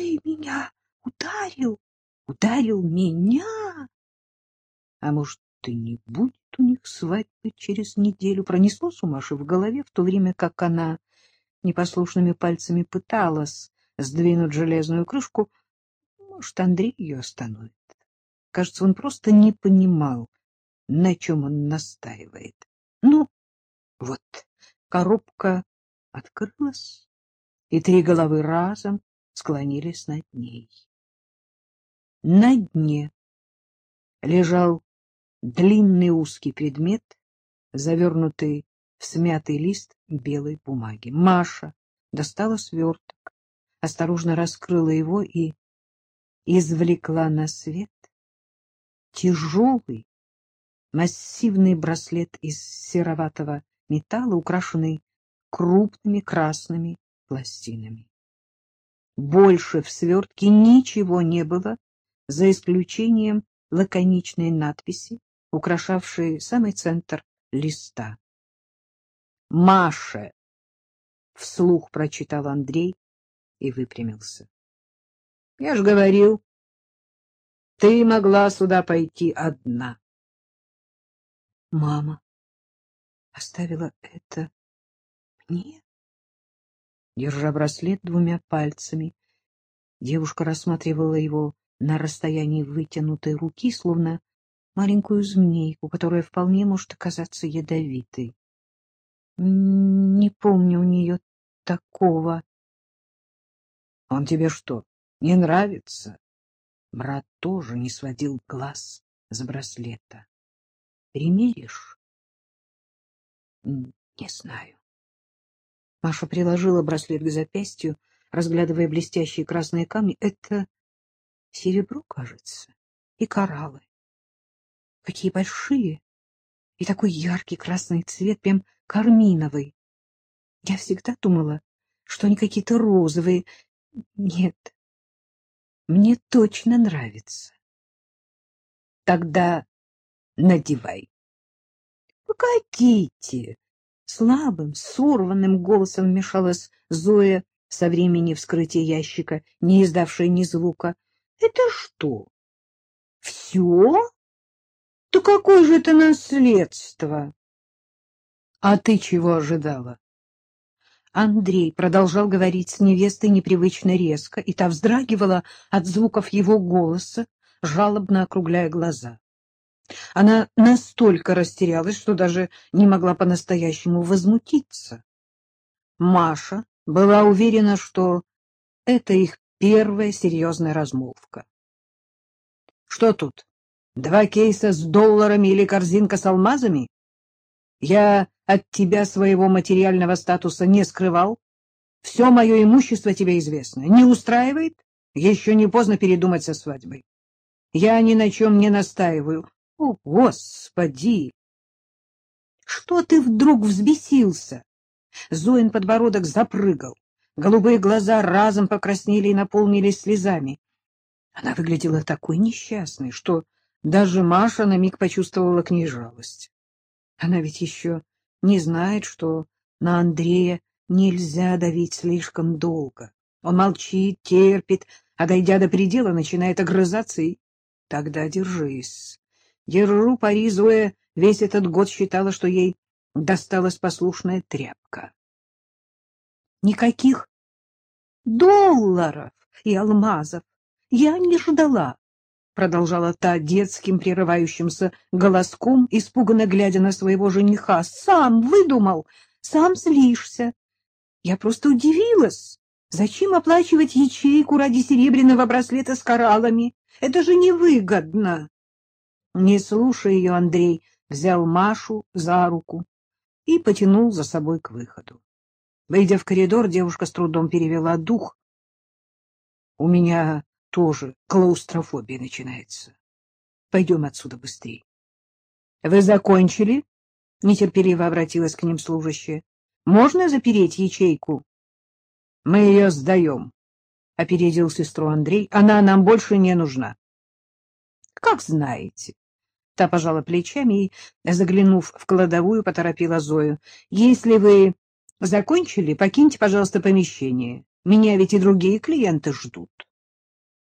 Ты меня ударил? Ударил меня? А может, и не будет у них свадьбы через неделю? Пронеслось у Маши в голове, в то время как она непослушными пальцами пыталась сдвинуть железную крышку. Может, Андрей ее остановит. Кажется, он просто не понимал, на чем он настаивает. Ну, вот, коробка открылась, и три головы разом склонились над ней. На дне лежал длинный узкий предмет, завернутый в смятый лист белой бумаги. Маша достала сверток, осторожно раскрыла его и извлекла на свет тяжелый, массивный браслет из сероватого металла, украшенный крупными красными пластинами. Больше в свертке ничего не было, за исключением лаконичной надписи, украшавшей самый центр листа. «Маше!» — вслух прочитал Андрей и выпрямился. «Я ж говорил, ты могла сюда пойти одна». «Мама оставила это мне?» Держа браслет двумя пальцами, девушка рассматривала его на расстоянии вытянутой руки, словно маленькую змейку, которая вполне может оказаться ядовитой. Не помню у нее такого. — Он тебе что, не нравится? Брат тоже не сводил глаз с браслета. — Примеришь? — Не знаю. Маша приложила браслет к запястью, разглядывая блестящие красные камни. Это серебро, кажется, и кораллы. Какие большие! И такой яркий красный цвет, прям карминовый. Я всегда думала, что они какие-то розовые. Нет, мне точно нравится. Тогда надевай. Погодите! Слабым, сорванным голосом вмешалась Зоя со времени вскрытия ящика, не издавшая ни звука. — Это что? Все? То какое же это наследство? — А ты чего ожидала? Андрей продолжал говорить с невестой непривычно резко, и та вздрагивала от звуков его голоса, жалобно округляя глаза. Она настолько растерялась, что даже не могла по-настоящему возмутиться. Маша была уверена, что это их первая серьезная размолвка. — Что тут? Два кейса с долларами или корзинка с алмазами? Я от тебя своего материального статуса не скрывал. Все мое имущество тебе известно. Не устраивает? Еще не поздно передумать со свадьбой. Я ни на чем не настаиваю. О, Господи! Что ты вдруг взбесился? Зоин подбородок запрыгал. Голубые глаза разом покраснели и наполнились слезами. Она выглядела такой несчастной, что даже Маша на миг почувствовала к ней жалость. Она ведь еще не знает, что на Андрея нельзя давить слишком долго. Он молчит, терпит, а, дойдя до предела, начинает огрызаться и... Тогда держись. Держу пари, Зоя весь этот год считала, что ей досталась послушная тряпка. Никаких долларов и алмазов я не ждала, продолжала та детским прерывающимся голоском, испуганно глядя на своего жениха. Сам выдумал, сам злишься. Я просто удивилась. Зачем оплачивать ячейку ради серебряного браслета с кораллами? Это же невыгодно. Не слушая ее, Андрей взял Машу за руку и потянул за собой к выходу. Выйдя в коридор, девушка с трудом перевела дух. — У меня тоже клаустрофобия начинается. Пойдем отсюда быстрее. — Вы закончили? — нетерпеливо обратилась к ним служащая. — Можно запереть ячейку? — Мы ее сдаем, — опередил сестру Андрей. — Она нам больше не нужна. — Как знаете. Та пожала плечами и, заглянув в кладовую, поторопила Зою. — Если вы закончили, покиньте, пожалуйста, помещение. Меня ведь и другие клиенты ждут.